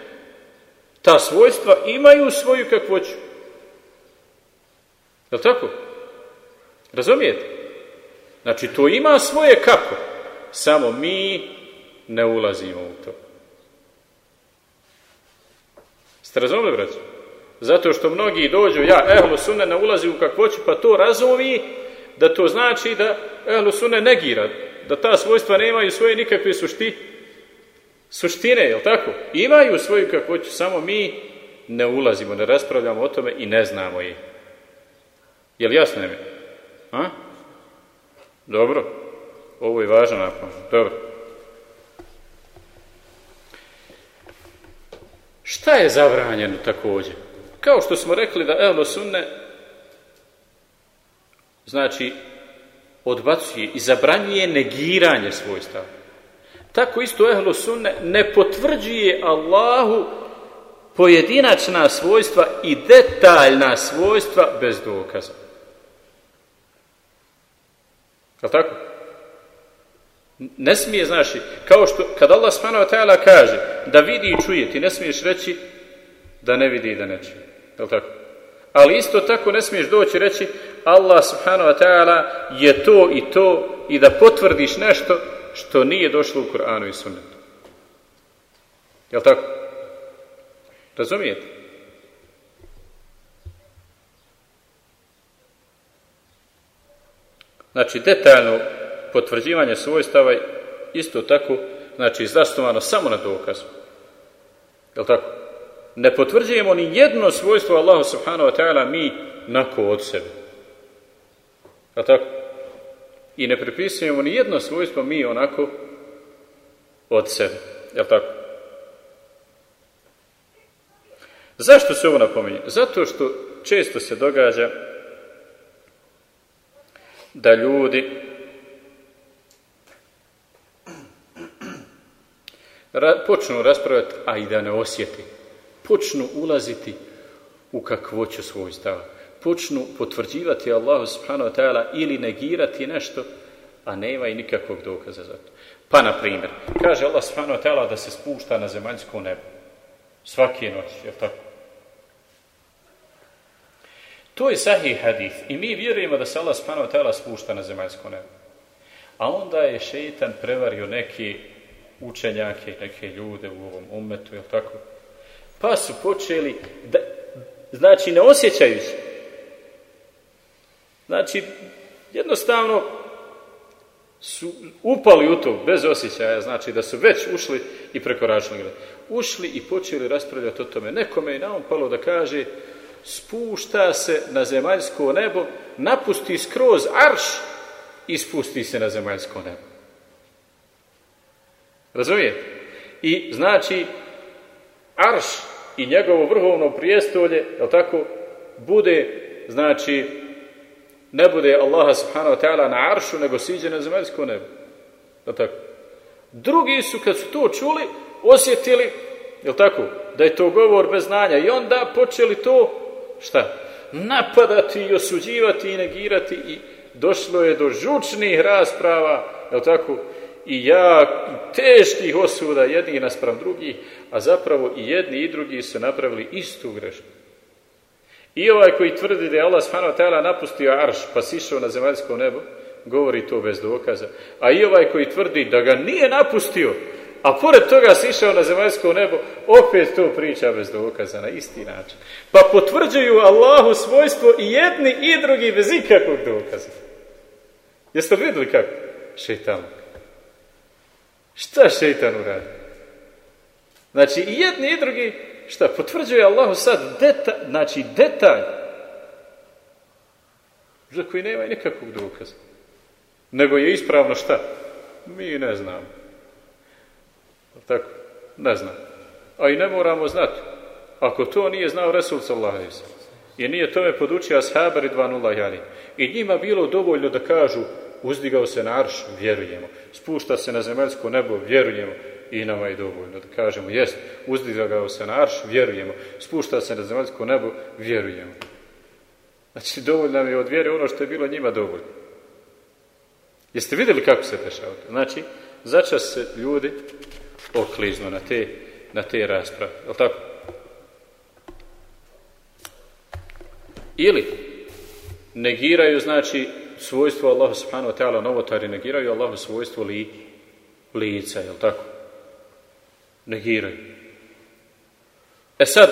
Ta svojstva imaju svoju kakvoću. Je tako? Razumijete? Znači, to ima svoje kako. Samo mi ne ulazimo u to. Ste razumili, braći? Zato što mnogi dođu, ja, ehlu sunne ne ulazi u kakvoću, pa to razumi da to znači da ehlu sunne negira, da ta svojstva nemaju svoje nikakve sušti, suštine, jel tako? Imaju svoju kakvoću, samo mi ne ulazimo, ne raspravljamo o tome i ne znamo je. Jel jasno je mi? A? Dobro. Ovo je važno napomenu. Dobro. Šta je zabranjeno također? Kao što smo rekli da Ehlo Sunne znači odbacuje i zabranjuje negiranje svojstva. Tako isto Ehlo Sunne ne potvrđuje Allahu pojedinačna svojstva i detaljna svojstva bez dokaza. Je tako? Ne smije, znači, kao što, kad Allah wa kaže da vidi i čuje, ti ne smiješ reći da ne vidi i da ne čuje. Je tako? Ali isto tako ne smiješ doći reći Allah subhanahu wa ta'ala je to i to i da potvrdiš nešto što nije došlo u Koranu i Sunnetu. Jel tako? Razumijete? Znači, detaljno potvrđivanje svojstava isto tako, znači, zasnovano samo na dokazu. Jel tako? Ne potvrđujemo ni jedno svojstvo Allahu subhanahu wa ta'ala mi nako od sebe. Jel tako? I ne pripisujemo ni jedno svojstvo mi onako od sebe. Jel tako? Zašto se ovo napominje? Zato što često se događa da ljudi počnu raspravljati, a i da ne osjeti. Počnu ulaziti u kakvoću svojstava. Počnu potvrđivati Allahu subhanahu wa ta'ala ili negirati nešto, a nema i nikakvog dokaza za to. Pa, na primjer, kaže Allah subhanahu wa ta'ala da se spušta na zemaljsko nebo. Svake noći, je tako? To je sahih hadith i mi vjerujemo da se Allah subhanahu wa ta'ala spušta na zemaljsko nebo. A onda je šeitan prevario neke učenjake, neke ljude u ovom umetu, je tako? Pa su počeli, da, znači ne osjećajući, znači jednostavno su upali u to bez osjećaja, znači da su već ušli i prekoračili Ušli i počeli raspravljati o tome. Nekome je na on palo da kaže spušta se na zemaljsko nebo, napusti skroz arš i spusti se na zemaljsko nebo. Razumijete? I znači arš i njegovo vrhovno prijestolje, je tako, bude, znači, ne bude Allaha subhanahu wa ta'ala na aršu, nego siđe na zemaljsko nebo. Je tako? Drugi su, kad su to čuli, osjetili, je tako, da je to govor bez znanja i onda počeli to šta? Napadati i osuđivati i negirati i došlo je do žučnih rasprava, je tako? I ja, teških osuda jednih naspram drugih, a zapravo i jedni i drugi su napravili istu grešku. I ovaj koji tvrdi da je Allah subhanahu napustio arš pa sišao na zemaljsko nebo, govori to bez dokaza. A i ovaj koji tvrdi da ga nije napustio, a pored toga si išao na zemaljsko nebo, opet to priča bez dokaza, na isti način. Pa potvrđuju Allahu svojstvo i jedni i drugi bez ikakvog dokaza. Jeste li vidjeli kako? Šeitan. Šta šeitan uradi? Znači i jedni i drugi, šta, potvrđuje Allahu sad detalj, znači detalj, za koji nema nikakvog dokaza. Nego je ispravno šta? Mi ne znamo. Tako? Ne znam. A i ne moramo znati. Ako to nije znao Resul sallallahu i nije tome podučio ashabar i jali. I njima bilo dovoljno da kažu uzdigao se na arš, vjerujemo. Spušta se na zemaljsko nebo, vjerujemo. I nama je dovoljno da kažemo, jest, uzdigao se na arš, vjerujemo. Spušta se na zemaljsko nebo, vjerujemo. Znači, dovoljno nam je od vjere ono što je bilo njima dovoljno. Jeste vidjeli kako se dešava? Znači, začas se ljudi okliznu na te, na te rasprave. Je tako? Ili negiraju, znači, svojstvo Allahu subhanahu wa ta'ala novotari negiraju Allahu svojstvo li, lica, je tako? Negiraju. E sad,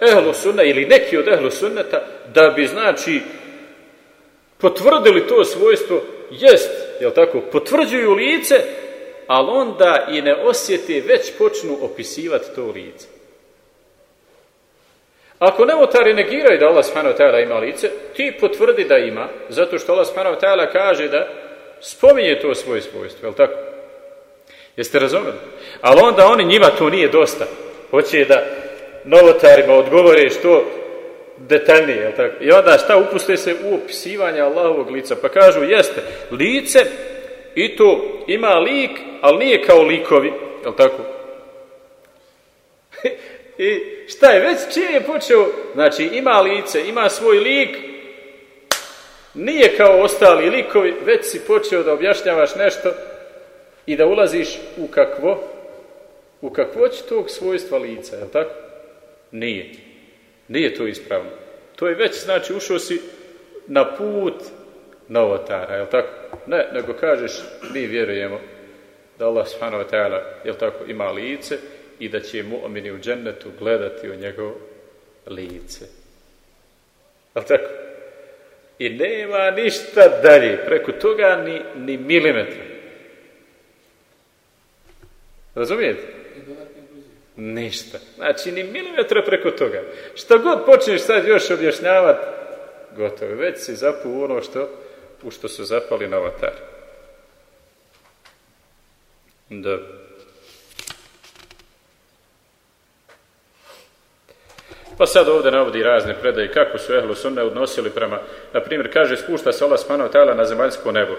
ehlu sunna ili neki od ehlu sunneta da bi znači potvrdili to svojstvo jest, jel tako, potvrđuju lice, ali onda i ne osjeti, već počnu opisivati to lice. Ako nevotari negiraju da Allah subhanahu ima lice, ti potvrdi da ima, zato što Allah subhanahu kaže da spominje to svoje svojstvo, jel tako? Jeste razumjeli? Ali onda oni njima to nije dosta. Hoće da novotarima odgovore što detaljnije, jel tako? I onda šta upuste se u opisivanje Allahovog lica, pa kažu jeste, lice i to ima lik, ali nije kao likovi, jel tako? I šta je, već čije je počeo, znači ima lice, ima svoj lik, nije kao ostali likovi, već si počeo da objašnjavaš nešto i da ulaziš u kakvo, u kakvoć tog svojstva lica, je tako? Nije. Nije to ispravno. To je već, znači, ušao si na put novotara, je tako? Ne, nego kažeš, mi vjerujemo da Allah subhanahu wa ta'ala, je tako, ima lice i da će mu'mini u džennetu gledati u njegovo lice. Je tako? I nema ništa dalje, preko toga ni, ni milimetra. Razumijete? Ništa. Znači, ni milimetra preko toga. Što god počneš sad još objašnjavati, gotovo. Već si zapu ono što, u što su zapali na avatar. Pa sad ovdje navodi razne predaje kako su ehlu sunne odnosili prema, na primjer, kaže spušta se Allah smanao tala na zemaljsko nebo.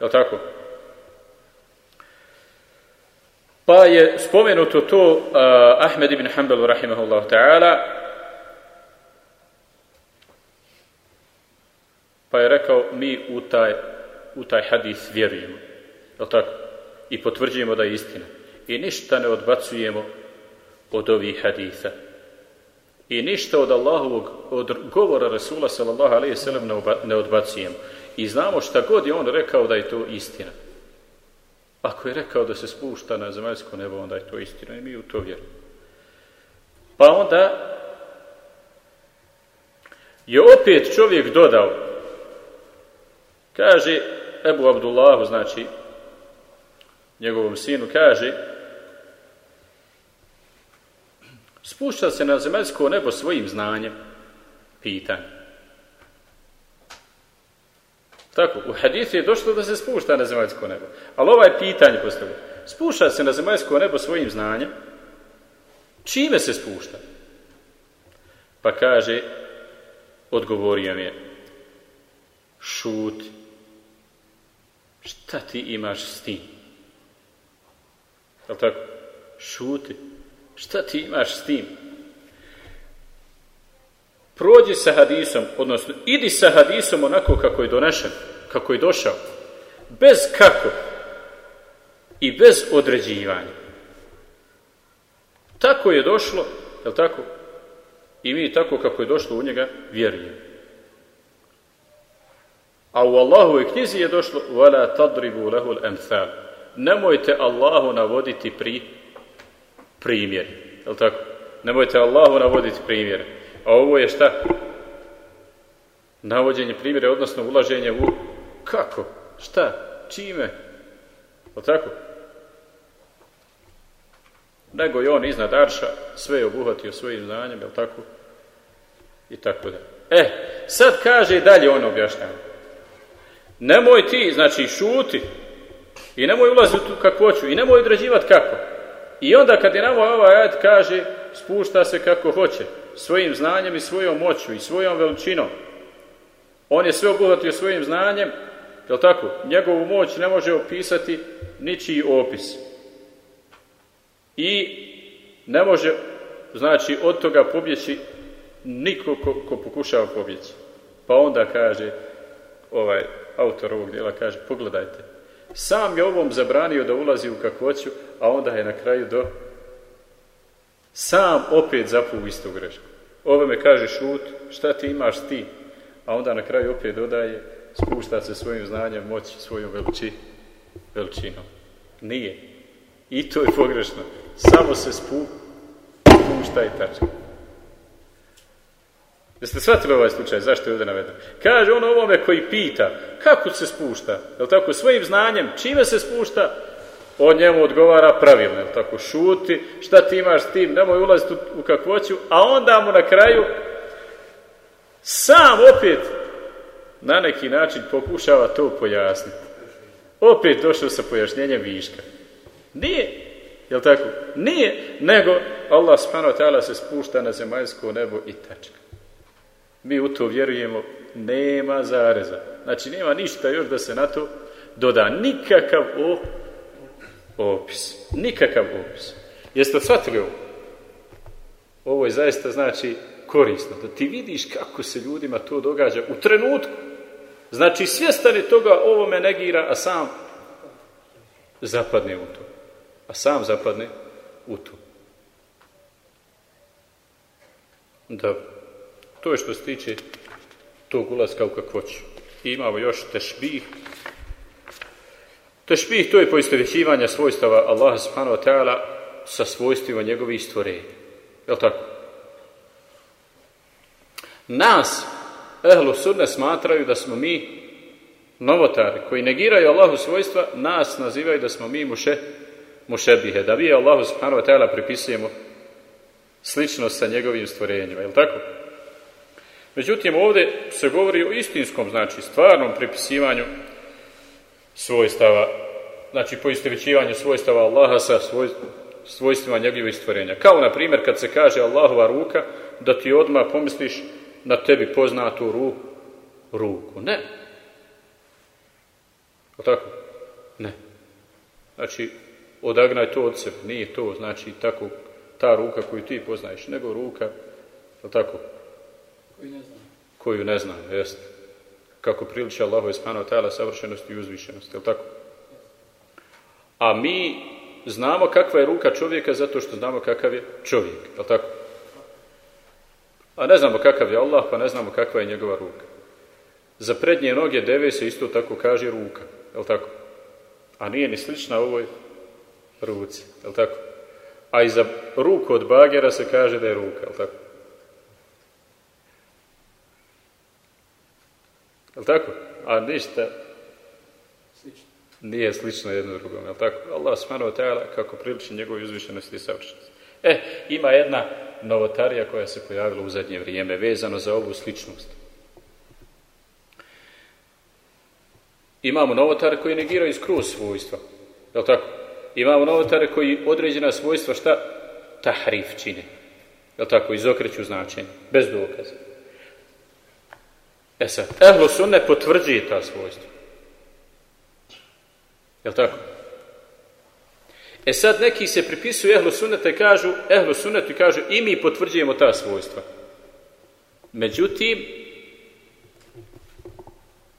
Je tako? Pa je spomenuto to uh, Ahmed ibn Hanbal rahimahullah ta'ala pa je rekao mi u taj, u taj hadis vjerujemo. Je tako? I potvrđujemo da je istina. I ništa ne odbacujemo od ovih hadisa. I ništa od Allahovog, od govora Rasula sallallahu alaihi sallam ne odbacujemo. I znamo šta god je on rekao da je to istina. Ako je rekao da se spušta na zemaljsko nebo, onda je to istina i mi u to vjerujemo. Pa onda je opet čovjek dodao, kaže Ebu Abdullahu, znači njegovom sinu, kaže spušta se na zemaljsko nebo svojim znanjem, pitanje. Tako, u hadithu je došlo da se spušta na zemaljsko nebo. Ali ovaj pitanje postavlja. Spušta se na zemaljsko nebo svojim znanjem. Čime se spušta? Pa kaže, odgovorio mi je, šuti. Šta ti imaš s tim? Je tako? Šuti. Šta ti imaš s tim? prođi sa hadisom, odnosno idi sa hadisom onako kako je donešen, kako je došao, bez kako i bez određivanja. Tako je došlo, je tako? I mi tako kako je došlo u njega vjerujemo. A u Allahovoj knjizi je došlo وَلَا تَضْرِبُوا لَهُ الْأَمْثَالِ Nemojte Allahu navoditi pri primjer. Je tako? Nemojte Allahu navoditi primjere. A ovo je šta? Navođenje primjere, odnosno ulaženje u kako? Šta? Čime? O tako? Nego je on iznad Arša, sve je obuhvatio svojim znanjem, jel tako? I tako da. E, sad kaže dalje on objašnjava. Nemoj ti, znači šuti, i nemoj ulaziti u kakvoću, i nemoj određivati kako. I onda kad je nama ovaj ajed kaže, spušta se kako hoće svojim znanjem i svojom moću i svojom veličinom. On je sve obuhvatio svojim znanjem, je tako? Njegovu moć ne može opisati ničiji opis. I ne može, znači, od toga pobjeći niko ko, ko pokušava pobjeći. Pa onda kaže, ovaj autor ovog dijela kaže, pogledajte, sam je ovom zabranio da ulazi u kakvoću, a onda je na kraju do sam opet zapu istu grešku. Ove me kaže šut, šta ti imaš ti? A onda na kraju opet dodaje, spušta se svojim znanjem, moći, svojom veliči, veličinom. Nije. I to je pogrešno. Samo se spu, spušta i tačka. Jeste shvatili ovaj slučaj, zašto je ovdje naveden? Kaže on ovome koji pita, kako se spušta? Je tako, svojim znanjem, čime se spušta? On njemu odgovara pravilno, je tako, šuti, šta ti imaš s tim, nemoj ulaziti u, kakvoću, a onda mu na kraju sam opet na neki način pokušava to pojasniti. Opet došao sa pojašnjenjem viška. Nije, jel tako? Nije, nego Allah subhanahu se spušta na zemaljsko nebo i tačka. Mi u to vjerujemo, nema zareza. Znači, nema ništa još da se na to doda. Nikakav opis. Nikakav opis. Jeste shvatili ovo? Ovo je zaista znači korisno. Da ti vidiš kako se ljudima to događa u trenutku. Znači, svjestan je toga, ovo me negira, a sam zapadne u to. A sam zapadne u to. Dobro. To je što se tiče tog ulaska u kakvoću. I imamo još tešbih. Tešbih to je poistovjećivanje svojstava Allaha subhanahu wa ta'ala sa svojstvima njegovih stvorenja. Je li tako? Nas, ehlu sudne, smatraju da smo mi novotari koji negiraju Allahu svojstva, nas nazivaju da smo mi muše, mušebihe, da vi Allahu subhanahu wa ta'ala pripisujemo sličnost sa njegovim stvorenjima. Je li tako? Međutim, ovdje se govori o istinskom, znači stvarnom pripisivanju svojstava, znači poistovjećivanju svojstava Allaha sa svojstvima njegovih stvorenja. Kao, na primjer, kad se kaže Allahova ruka, da ti odmah pomisliš na tebi poznatu ru, ruku. Ne. O tako? Ne. Znači, odagnaj to od sebe. Nije to, znači, tako, ta ruka koju ti poznaješ, nego ruka, o tako, koju ne znam. Koju ne znam, jest. Kako priliče Allahu subhanahu wa savršenosti i uzvišenosti, je tako? A mi znamo kakva je ruka čovjeka zato što znamo kakav je čovjek, je tako? A ne znamo kakav je Allah, pa ne znamo kakva je njegova ruka. Za prednje noge deve se isto tako kaže ruka, je tako? A nije ni slična ovoj ruci, je tako? A i za ruku od bagera se kaže da je ruka, je tako? Jel tako? A ništa slično. nije slično jedno drugom. Jel tako? Allah subhanahu wa kako priliči njegovoj uzvišenosti i savršenosti. E, ima jedna novotarija koja se pojavila u zadnje vrijeme vezano za ovu sličnost. Imamo novotare koji negiraju skroz svojstva. Jel tako? Imamo novotare koji određena svojstva šta? Tahrif čine. Jel tako? Izokreću značenje. Bez dokaza. E sad, ehlu sunne potvrđuje ta svojstva. Jel tako? E sad neki se pripisuju ehlu sunneta i kažu, ehlu sunnetu i kažu i mi potvrđujemo ta svojstva. Međutim,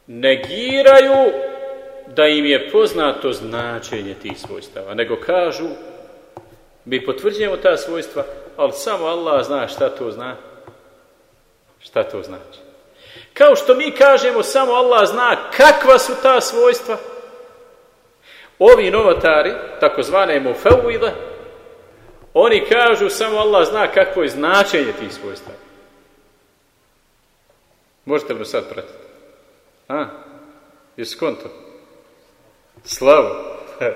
negiraju da im je poznato značenje tih svojstava, nego kažu mi potvrđujemo ta svojstva, ali samo Allah zna šta to zna, šta to znači. Kao što mi kažemo, samo Allah zna kakva su ta svojstva. Ovi novotari, takozvane mufawide, oni kažu samo Allah zna kakvo je značenje tih svojstva. Možete li sad pratiti? A? Jesi konto? Slavu.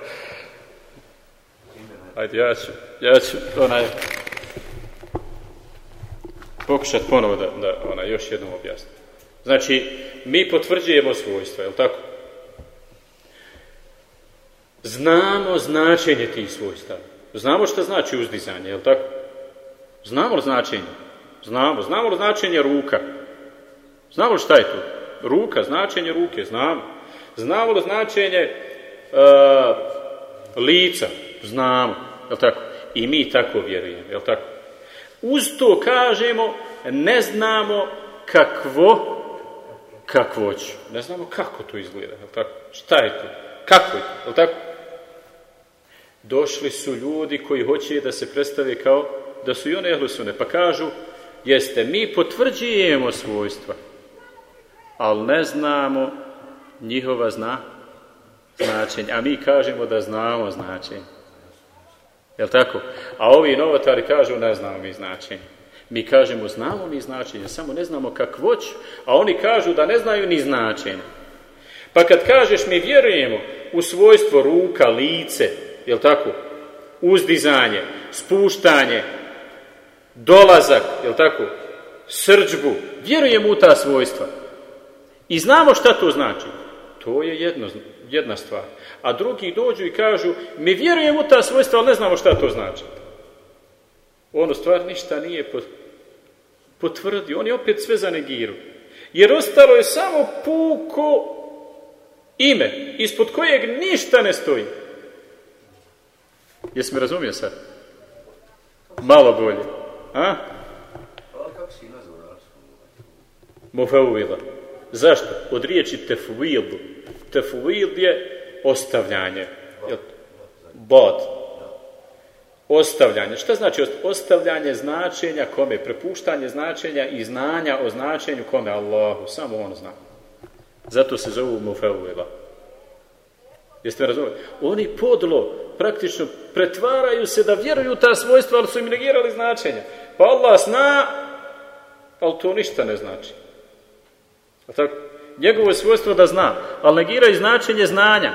Ajde, ja ću, ja ću onaj, pokušati ponovo da, da ona, još jednom objasnim. Znači, mi potvrđujemo svojstva, jel tako? Znamo značenje tih svojstva. Znamo što znači uzdizanje, jel tako? Znamo li značenje? Znamo. Znamo li značenje ruka? Znamo li šta je to? Ruka, značenje ruke, znamo. Znamo li značenje e, lica? Znamo, jel tako? I mi tako vjerujemo, jel tako? Uz to kažemo, ne znamo kakvo kakvoću. Ne znamo kako to izgleda, je tako? Šta je to? Kako je to, je tako? Došli su ljudi koji hoće da se predstave kao da su i one ehlusune, pa kažu jeste, mi potvrđujemo svojstva, ali ne znamo njihova zna, značenja, a mi kažemo da znamo značenje. Jel tako? A ovi novotari kažu ne znamo mi značenje. Mi kažemo, znamo mi značenje, samo ne znamo kakvoć, a oni kažu da ne znaju ni značenje. Pa kad kažeš mi vjerujemo u svojstvo ruka, lice, jel tako? Uzdizanje, spuštanje, dolazak, jel tako? Srđbu, vjerujemo u ta svojstva. I znamo šta to znači. To je jedno, jedna stvar. A drugi dođu i kažu, mi vjerujemo u ta svojstva, ali ne znamo šta to znači. Ono stvar ništa nije potvrdio. On je opet sve za negiru. Jer ostalo je samo puko ime, ispod kojeg ništa ne stoji. Jesi me razumio sad? Malo bolje. A? Mufavila. Zašto? Od riječi tefvil. Tefvil je ostavljanje. Bod. Ostavljanje. Šta znači ostavljanje značenja kome? Prepuštanje značenja i znanja o značenju kome? Allahu. Samo on zna. Zato se zovu mufavila. Jeste razumjeli? Oni podlo praktično pretvaraju se da vjeruju ta svojstva, ali su im negirali značenja. Pa Allah zna, ali to ništa ne znači. A tako? Njegovo je svojstvo da zna, ali negiraju značenje znanja.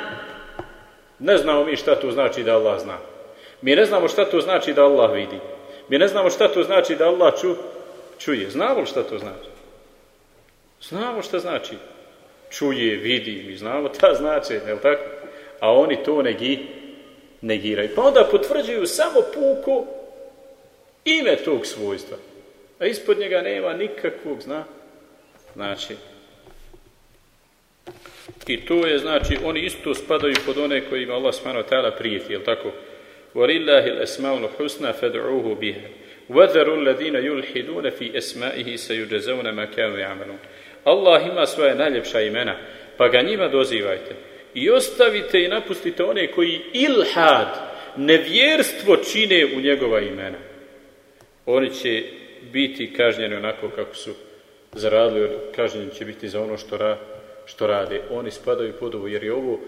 Ne znamo mi šta to znači da Allah zna. Mi ne znamo šta to znači da Allah vidi. Mi ne znamo šta to znači da Allah ču, čuje. Znamo li šta to znači? Znamo šta znači. Čuje, vidi, mi znamo ta značenja, jel tako? A oni to negi, negiraju. Pa onda potvrđuju samo puku ime tog svojstva. A ispod njega nema nikakvog zna, znači. I to je, znači, oni isto spadaju pod one kojima Allah wa ta'ala prijeti, jel tako? وَلِلَّهِ الْأَسْمَاءُ الْحُسْنَى فَدْعُوهُ بِهَا وَذَرُوا الَّذِينَ يُلْحِدُونَ فِي أَسْمَائِهِ سَيُجَزَوْنَ مَا كَانُوا يَعْمَلُونَ Allah ima svoja najljepša imena, pa ga njima dozivajte. I ostavite i napustite one koji ilhad, nevjerstvo čine u njegova imena. Oni će biti kažnjeni onako kako su zaradili, kažnjeni će biti za ono što, ra, što rade. Oni spadaju pod ovo, jer je ovo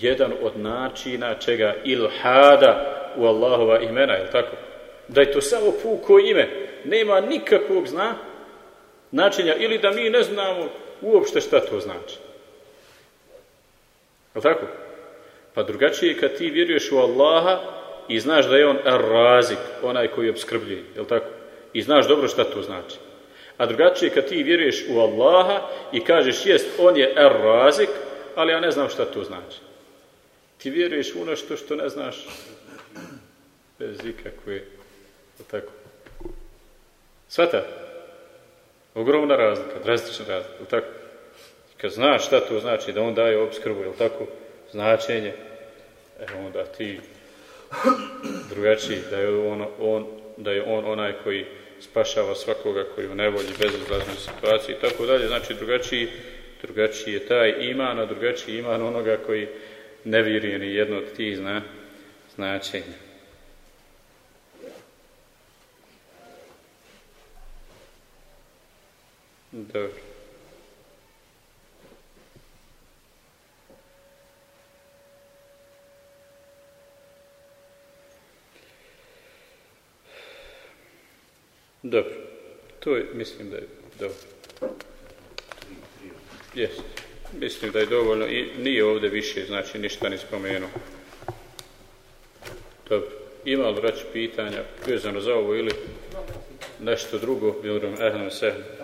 jedan od načina čega ilhada, u Allahova imena, je tako? Da je to samo puko ime, nema nikakvog zna, značenja, ili da mi ne znamo uopšte šta to znači. Je tako? Pa drugačije je kad ti vjeruješ u Allaha i znaš da je on razik, onaj koji obskrbljuje, je tako? I znaš dobro šta to znači. A drugačije je kad ti vjeruješ u Allaha i kažeš jest, on je razik, ali ja ne znam šta to znači. Ti vjeruješ u nešto što ne znaš bez ikakve, tako? Svata? Ogromna razlika, drastična razlika, tako? Kad znaš šta to znači, da on daje obskrbu, je tako? Značenje, e onda ti drugačiji, da je on, on, da je on onaj koji spašava svakoga koji u nevolji, bezizlaznoj situaciji i tako dalje. Znači drugačiji, drugačiji je taj iman, a drugačiji iman onoga koji ne vjeruje ni jedno od tih zna, značenja. Dobro. Dobro. To je, mislim da je dobro. Jeste. Mislim da je dovoljno i nije ovdje više, znači ništa ni spomenuo. Dobro. Ima li vrać pitanja vezano za ovo ili nešto drugo? Bilo ehlan se.